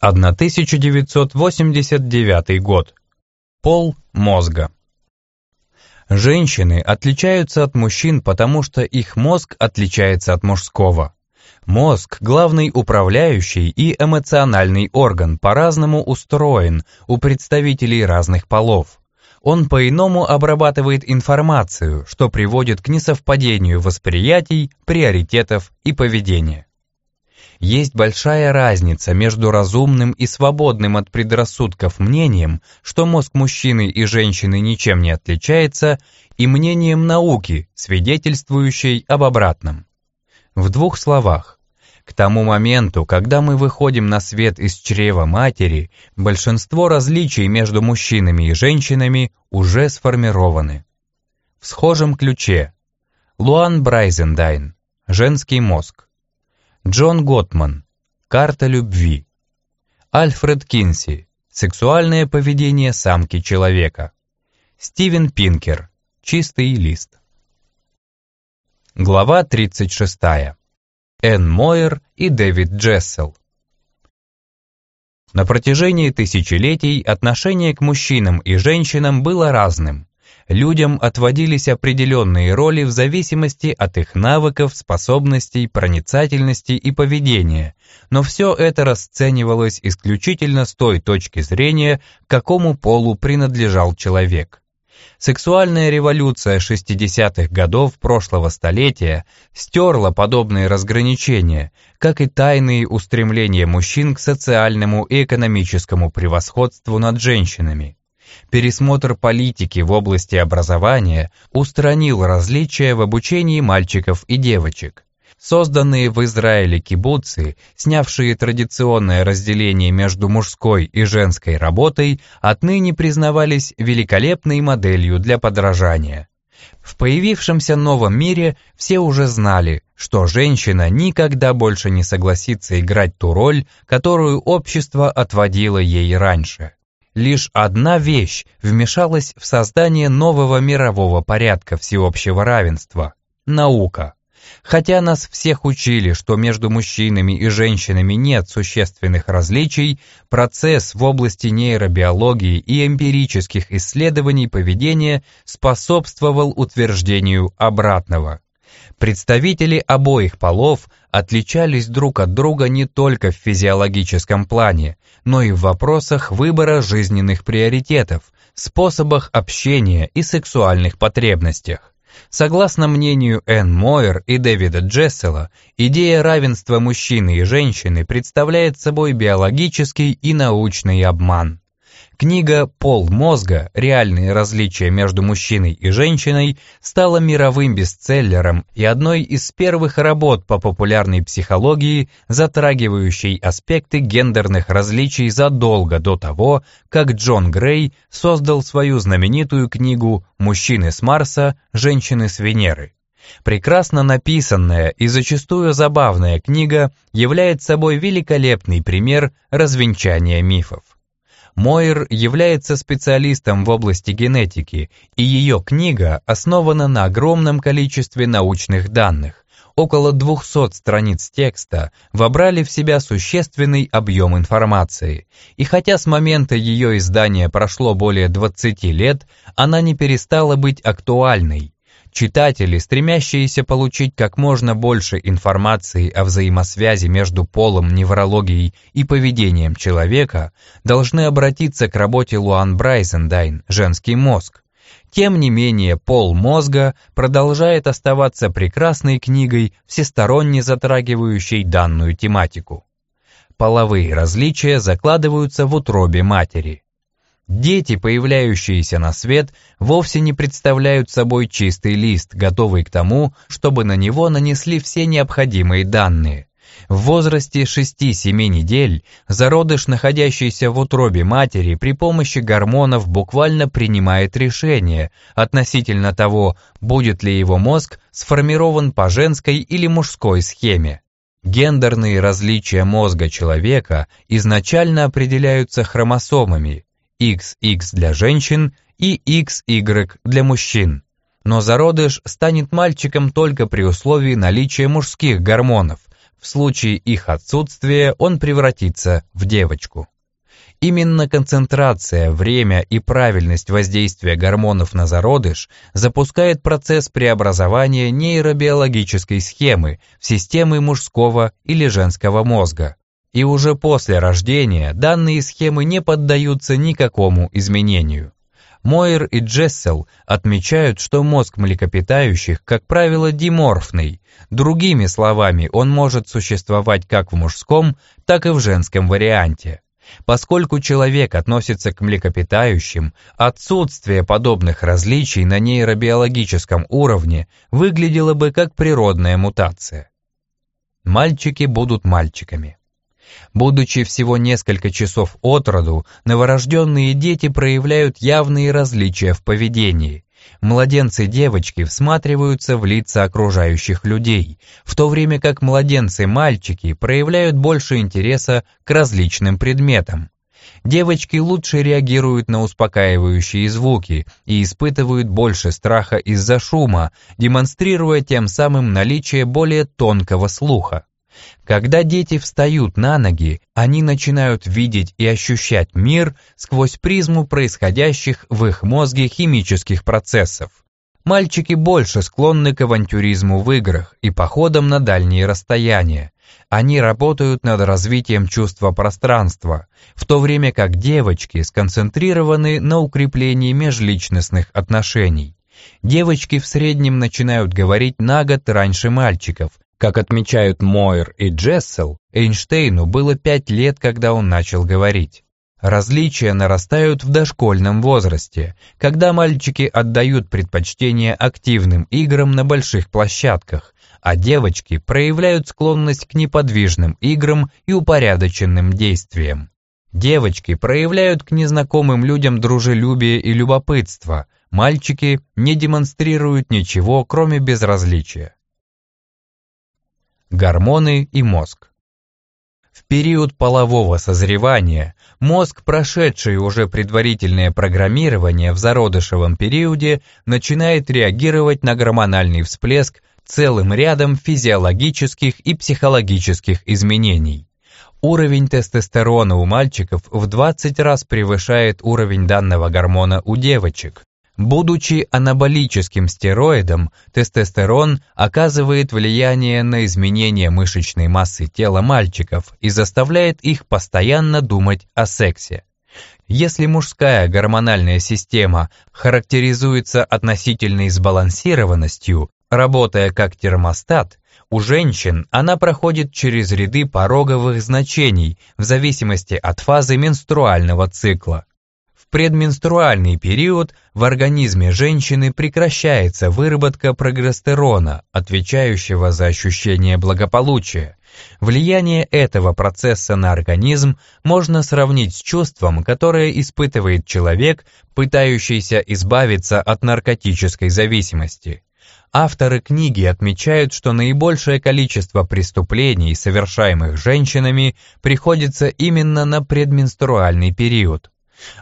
1989 год. Пол мозга. Женщины отличаются от мужчин, потому что их мозг отличается от мужского. Мозг – главный управляющий и эмоциональный орган, по-разному устроен у представителей разных полов. Он по-иному обрабатывает информацию, что приводит к несовпадению восприятий, приоритетов и поведения. Есть большая разница между разумным и свободным от предрассудков мнением, что мозг мужчины и женщины ничем не отличается, и мнением науки, свидетельствующей об обратном. В двух словах. К тому моменту, когда мы выходим на свет из чрева матери, большинство различий между мужчинами и женщинами уже сформированы. В схожем ключе. Луан Брайзендайн. Женский мозг. Джон Готман. Карта любви. Альфред Кинси. Сексуальное поведение самки человека. Стивен Пинкер. Чистый лист. Глава 36. Энн Мойер и Дэвид Джессел. На протяжении тысячелетий отношение к мужчинам и женщинам было разным людям отводились определенные роли в зависимости от их навыков, способностей, проницательности и поведения, но все это расценивалось исключительно с той точки зрения, к какому полу принадлежал человек. Сексуальная революция 60-х годов прошлого столетия стерла подобные разграничения, как и тайные устремления мужчин к социальному и экономическому превосходству над женщинами. Пересмотр политики в области образования устранил различия в обучении мальчиков и девочек. Созданные в Израиле кибуцы, снявшие традиционное разделение между мужской и женской работой, отныне признавались великолепной моделью для подражания. В появившемся новом мире все уже знали, что женщина никогда больше не согласится играть ту роль, которую общество отводило ей раньше лишь одна вещь вмешалась в создание нового мирового порядка всеобщего равенства – наука. Хотя нас всех учили, что между мужчинами и женщинами нет существенных различий, процесс в области нейробиологии и эмпирических исследований поведения способствовал утверждению обратного. Представители обоих полов отличались друг от друга не только в физиологическом плане, но и в вопросах выбора жизненных приоритетов, способах общения и сексуальных потребностях. Согласно мнению Энн Мойер и Дэвида Джессела, идея равенства мужчины и женщины представляет собой биологический и научный обман. Книга «Пол мозга. Реальные различия между мужчиной и женщиной» стала мировым бестселлером и одной из первых работ по популярной психологии, затрагивающей аспекты гендерных различий задолго до того, как Джон Грей создал свою знаменитую книгу «Мужчины с Марса, женщины с Венеры». Прекрасно написанная и зачастую забавная книга является собой великолепный пример развенчания мифов. Мойер является специалистом в области генетики, и ее книга основана на огромном количестве научных данных. Около 200 страниц текста вобрали в себя существенный объем информации, и хотя с момента ее издания прошло более 20 лет, она не перестала быть актуальной. Читатели, стремящиеся получить как можно больше информации о взаимосвязи между полом, неврологией и поведением человека, должны обратиться к работе Луан Брайзендайн «Женский мозг». Тем не менее, пол мозга продолжает оставаться прекрасной книгой, всесторонне затрагивающей данную тематику. Половые различия закладываются в утробе матери. Дети, появляющиеся на свет, вовсе не представляют собой чистый лист, готовый к тому, чтобы на него нанесли все необходимые данные. В возрасте 6-7 недель зародыш, находящийся в утробе матери, при помощи гормонов буквально принимает решение относительно того, будет ли его мозг сформирован по женской или мужской схеме. Гендерные различия мозга человека изначально определяются хромосомами, XX для женщин и XY для мужчин. Но зародыш станет мальчиком только при условии наличия мужских гормонов, В случае их отсутствия он превратится в девочку. Именно концентрация, время и правильность воздействия гормонов на зародыш запускает процесс преобразования нейробиологической схемы в системы мужского или женского мозга. И уже после рождения данные схемы не поддаются никакому изменению. Мойер и Джессел отмечают, что мозг млекопитающих, как правило, диморфный. Другими словами, он может существовать как в мужском, так и в женском варианте. Поскольку человек относится к млекопитающим, отсутствие подобных различий на нейробиологическом уровне выглядело бы как природная мутация. Мальчики будут мальчиками. Будучи всего несколько часов от роду, новорожденные дети проявляют явные различия в поведении. Младенцы-девочки всматриваются в лица окружающих людей, в то время как младенцы-мальчики проявляют больше интереса к различным предметам. Девочки лучше реагируют на успокаивающие звуки и испытывают больше страха из-за шума, демонстрируя тем самым наличие более тонкого слуха. Когда дети встают на ноги, они начинают видеть и ощущать мир сквозь призму происходящих в их мозге химических процессов. Мальчики больше склонны к авантюризму в играх и походам на дальние расстояния. Они работают над развитием чувства пространства, в то время как девочки сконцентрированы на укреплении межличностных отношений. Девочки в среднем начинают говорить на год раньше мальчиков, как отмечают Мойер и Джессел, Эйнштейну было пять лет, когда он начал говорить. Различия нарастают в дошкольном возрасте, когда мальчики отдают предпочтение активным играм на больших площадках, а девочки проявляют склонность к неподвижным играм и упорядоченным действиям. Девочки проявляют к незнакомым людям дружелюбие и любопытство, мальчики не демонстрируют ничего, кроме безразличия. Гормоны и мозг. В период полового созревания мозг, прошедший уже предварительное программирование в зародышевом периоде, начинает реагировать на гормональный всплеск целым рядом физиологических и психологических изменений. Уровень тестостерона у мальчиков в 20 раз превышает уровень данного гормона у девочек. Будучи анаболическим стероидом, тестостерон оказывает влияние на изменение мышечной массы тела мальчиков и заставляет их постоянно думать о сексе. Если мужская гормональная система характеризуется относительной сбалансированностью, работая как термостат, у женщин она проходит через ряды пороговых значений в зависимости от фазы менструального цикла предменструальный период в организме женщины прекращается выработка прогестерона, отвечающего за ощущение благополучия. Влияние этого процесса на организм можно сравнить с чувством, которое испытывает человек, пытающийся избавиться от наркотической зависимости. Авторы книги отмечают, что наибольшее количество преступлений, совершаемых женщинами, приходится именно на предменструальный период.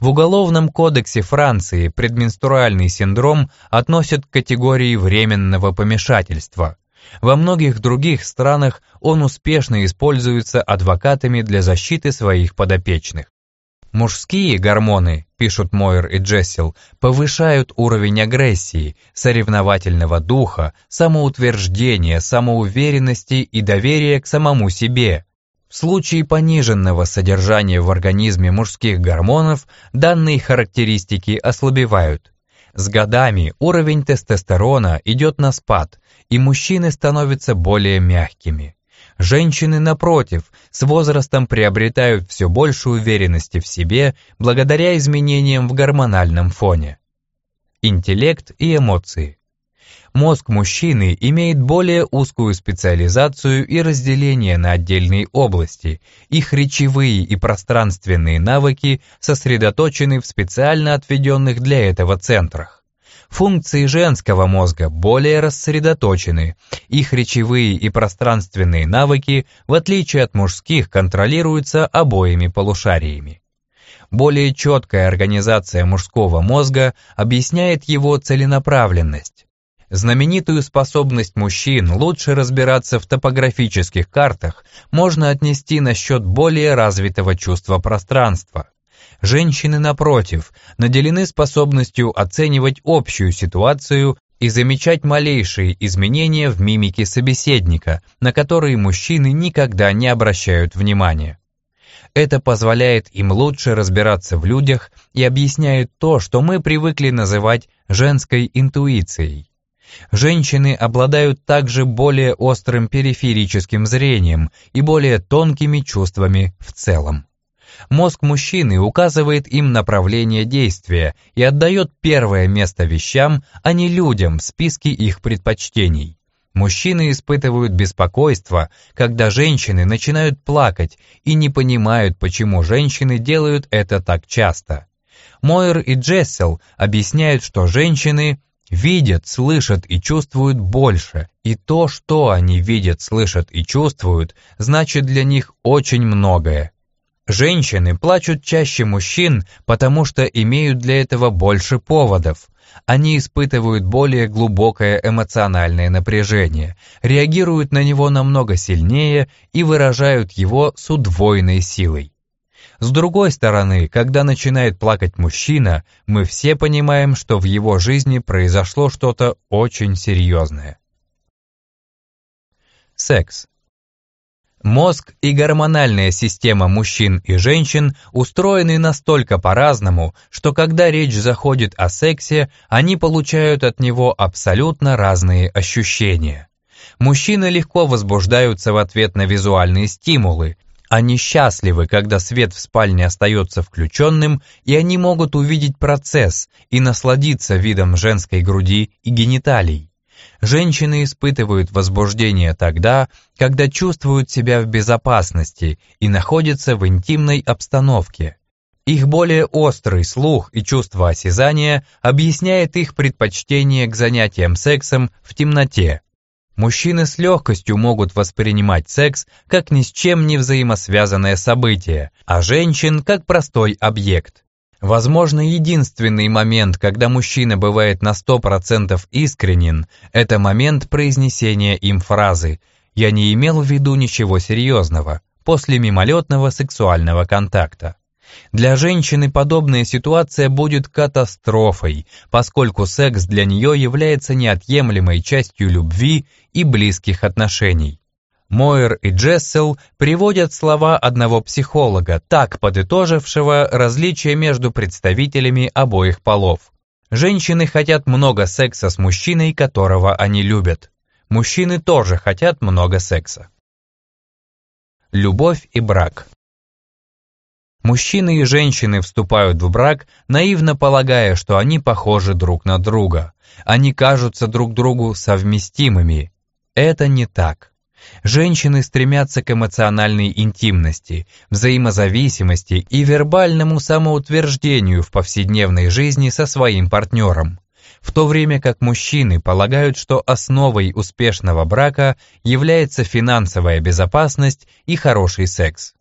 В Уголовном кодексе Франции предменструальный синдром относят к категории временного помешательства. Во многих других странах он успешно используется адвокатами для защиты своих подопечных. Мужские гормоны, пишут Мойер и Джессел, повышают уровень агрессии, соревновательного духа, самоутверждения, самоуверенности и доверия к самому себе, в случае пониженного содержания в организме мужских гормонов данные характеристики ослабевают. С годами уровень тестостерона идет на спад, и мужчины становятся более мягкими. Женщины, напротив, с возрастом приобретают все больше уверенности в себе благодаря изменениям в гормональном фоне. Интеллект и эмоции. Мозг мужчины имеет более узкую специализацию и разделение на отдельные области. Их речевые и пространственные навыки сосредоточены в специально отведенных для этого центрах. Функции женского мозга более рассредоточены. Их речевые и пространственные навыки, в отличие от мужских, контролируются обоими полушариями. Более четкая организация мужского мозга объясняет его целенаправленность. Знаменитую способность мужчин лучше разбираться в топографических картах можно отнести на счет более развитого чувства пространства. Женщины, напротив, наделены способностью оценивать общую ситуацию и замечать малейшие изменения в мимике собеседника, на которые мужчины никогда не обращают внимания. Это позволяет им лучше разбираться в людях и объясняет то, что мы привыкли называть женской интуицией. Женщины обладают также более острым периферическим зрением и более тонкими чувствами в целом. Мозг мужчины указывает им направление действия и отдает первое место вещам, а не людям в списке их предпочтений. Мужчины испытывают беспокойство, когда женщины начинают плакать и не понимают, почему женщины делают это так часто. Мойер и Джессел объясняют, что женщины видят, слышат и чувствуют больше, и то, что они видят, слышат и чувствуют, значит для них очень многое. Женщины плачут чаще мужчин, потому что имеют для этого больше поводов. Они испытывают более глубокое эмоциональное напряжение, реагируют на него намного сильнее и выражают его с удвоенной силой. С другой стороны, когда начинает плакать мужчина, мы все понимаем, что в его жизни произошло что-то очень серьезное. Секс. Мозг и гормональная система мужчин и женщин устроены настолько по-разному, что когда речь заходит о сексе, они получают от него абсолютно разные ощущения. Мужчины легко возбуждаются в ответ на визуальные стимулы, они счастливы, когда свет в спальне остается включенным, и они могут увидеть процесс и насладиться видом женской груди и гениталий. Женщины испытывают возбуждение тогда, когда чувствуют себя в безопасности и находятся в интимной обстановке. Их более острый слух и чувство осязания объясняет их предпочтение к занятиям сексом в темноте. Мужчины с легкостью могут воспринимать секс как ни с чем не взаимосвязанное событие, а женщин как простой объект. Возможно, единственный момент, когда мужчина бывает на 100% искренен, это момент произнесения им фразы «Я не имел в виду ничего серьезного» после мимолетного сексуального контакта. Для женщины подобная ситуация будет катастрофой, поскольку секс для нее является неотъемлемой частью любви и близких отношений. Мойер и Джессел приводят слова одного психолога, так подытожившего различия между представителями обоих полов. Женщины хотят много секса с мужчиной, которого они любят. Мужчины тоже хотят много секса. Любовь и брак Мужчины и женщины вступают в брак, наивно полагая, что они похожи друг на друга. Они кажутся друг другу совместимыми. Это не так. Женщины стремятся к эмоциональной интимности, взаимозависимости и вербальному самоутверждению в повседневной жизни со своим партнером, в то время как мужчины полагают, что основой успешного брака является финансовая безопасность и хороший секс.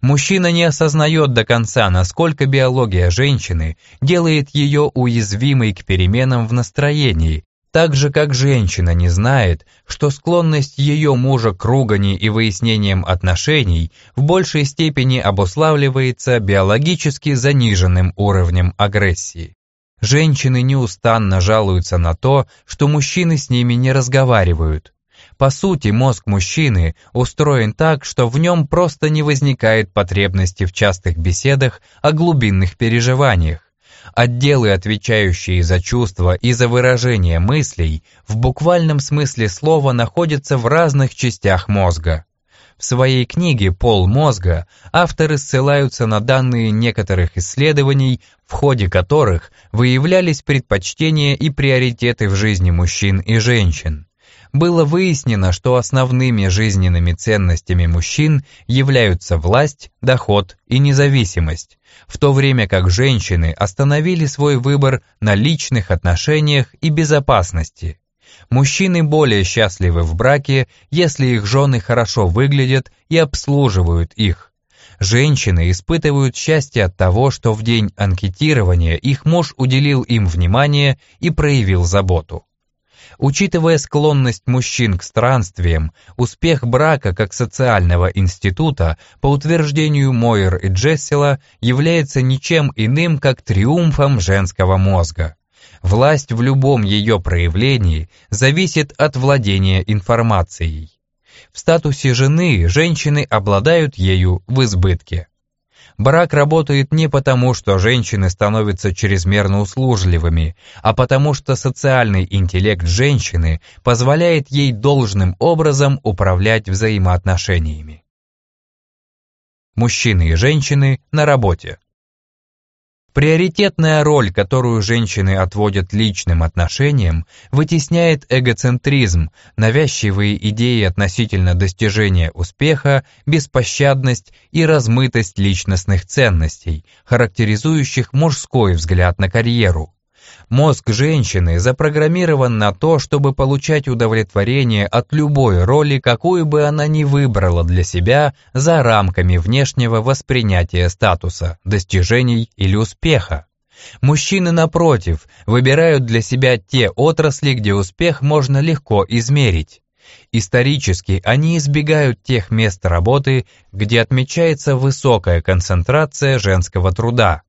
Мужчина не осознает до конца, насколько биология женщины делает ее уязвимой к переменам в настроении, так же, как женщина не знает, что склонность ее мужа к ругани и выяснениям отношений в большей степени обуславливается биологически заниженным уровнем агрессии. Женщины неустанно жалуются на то, что мужчины с ними не разговаривают. По сути, мозг мужчины устроен так, что в нем просто не возникает потребности в частых беседах о глубинных переживаниях. Отделы, отвечающие за чувства и за выражение мыслей, в буквальном смысле слова находятся в разных частях мозга. В своей книге «Пол мозга» авторы ссылаются на данные некоторых исследований, в ходе которых выявлялись предпочтения и приоритеты в жизни мужчин и женщин было выяснено, что основными жизненными ценностями мужчин являются власть, доход и независимость, в то время как женщины остановили свой выбор на личных отношениях и безопасности. Мужчины более счастливы в браке, если их жены хорошо выглядят и обслуживают их. Женщины испытывают счастье от того, что в день анкетирования их муж уделил им внимание и проявил заботу. Учитывая склонность мужчин к странствиям, успех брака как социального института, по утверждению Мойер и Джессела, является ничем иным, как триумфом женского мозга. Власть в любом ее проявлении зависит от владения информацией. В статусе жены женщины обладают ею в избытке. Брак работает не потому, что женщины становятся чрезмерно услужливыми, а потому что социальный интеллект женщины позволяет ей должным образом управлять взаимоотношениями. Мужчины и женщины на работе. Приоритетная роль, которую женщины отводят личным отношениям, вытесняет эгоцентризм, навязчивые идеи относительно достижения успеха, беспощадность и размытость личностных ценностей, характеризующих мужской взгляд на карьеру. Мозг женщины запрограммирован на то, чтобы получать удовлетворение от любой роли, какую бы она ни выбрала для себя за рамками внешнего воспринятия статуса, достижений или успеха. Мужчины, напротив, выбирают для себя те отрасли, где успех можно легко измерить. Исторически они избегают тех мест работы, где отмечается высокая концентрация женского труда.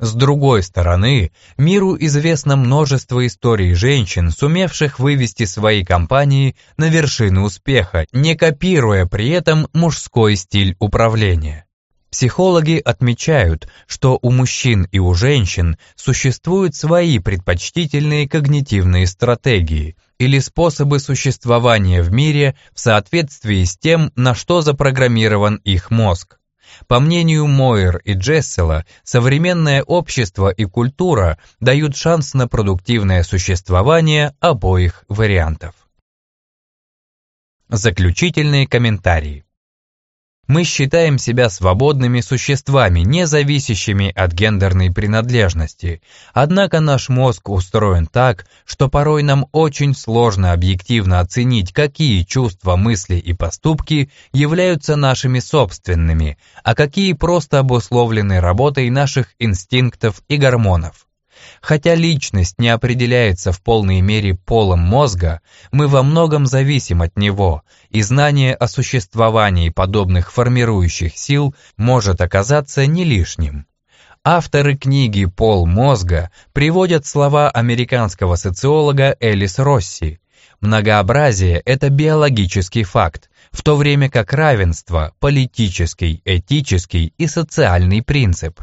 С другой стороны, миру известно множество историй женщин, сумевших вывести свои компании на вершину успеха, не копируя при этом мужской стиль управления. Психологи отмечают, что у мужчин и у женщин существуют свои предпочтительные когнитивные стратегии или способы существования в мире в соответствии с тем, на что запрограммирован их мозг. По мнению Мойер и Джессела, современное общество и культура дают шанс на продуктивное существование обоих вариантов. Заключительные комментарии. Мы считаем себя свободными существами, не зависящими от гендерной принадлежности. Однако наш мозг устроен так, что порой нам очень сложно объективно оценить, какие чувства, мысли и поступки являются нашими собственными, а какие просто обусловлены работой наших инстинктов и гормонов. Хотя личность не определяется в полной мере полом мозга, мы во многом зависим от него, и знание о существовании подобных формирующих сил может оказаться не лишним. Авторы книги «Пол мозга» приводят слова американского социолога Элис Росси. Многообразие – это биологический факт, в то время как равенство – политический, этический и социальный принцип.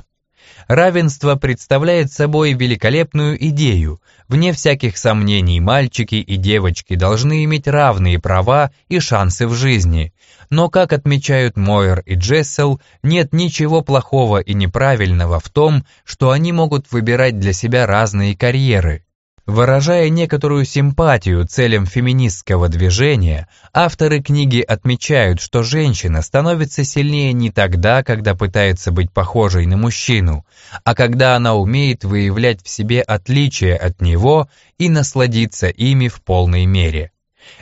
Равенство представляет собой великолепную идею. Вне всяких сомнений мальчики и девочки должны иметь равные права и шансы в жизни. Но, как отмечают Мойер и Джессел, нет ничего плохого и неправильного в том, что они могут выбирать для себя разные карьеры. Выражая некоторую симпатию целям феминистского движения, авторы книги отмечают, что женщина становится сильнее не тогда, когда пытается быть похожей на мужчину, а когда она умеет выявлять в себе отличия от него и насладиться ими в полной мере.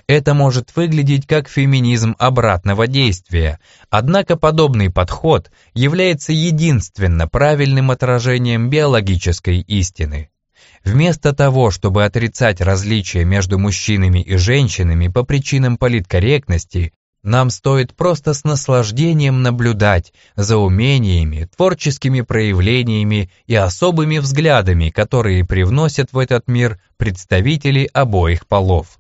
Это может выглядеть как феминизм обратного действия, однако подобный подход является единственно правильным отражением биологической истины. Вместо того, чтобы отрицать различия между мужчинами и женщинами по причинам политкорректности, нам стоит просто с наслаждением наблюдать за умениями, творческими проявлениями и особыми взглядами, которые привносят в этот мир представители обоих полов.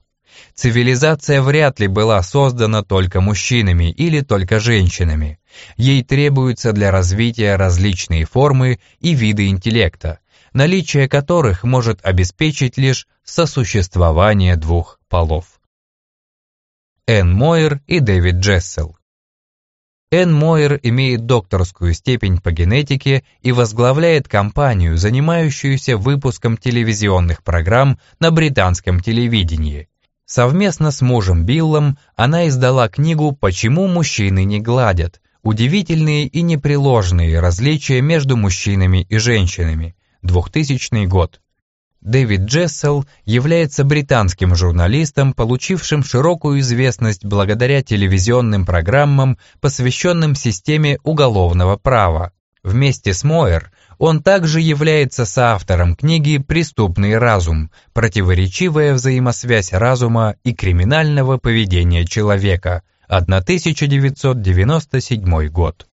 Цивилизация вряд ли была создана только мужчинами или только женщинами. Ей требуются для развития различные формы и виды интеллекта, наличие которых может обеспечить лишь сосуществование двух полов. Энн Мойер и Дэвид Джессел Энн Мойер имеет докторскую степень по генетике и возглавляет компанию, занимающуюся выпуском телевизионных программ на британском телевидении. Совместно с мужем Биллом она издала книгу «Почему мужчины не гладят», удивительные и непреложные различия между мужчинами и женщинами, 2000 год. Дэвид Джессел является британским журналистом, получившим широкую известность благодаря телевизионным программам, посвященным системе уголовного права. Вместе с Мойер он также является соавтором книги «Преступный разум. Противоречивая взаимосвязь разума и криминального поведения человека» 1997 год.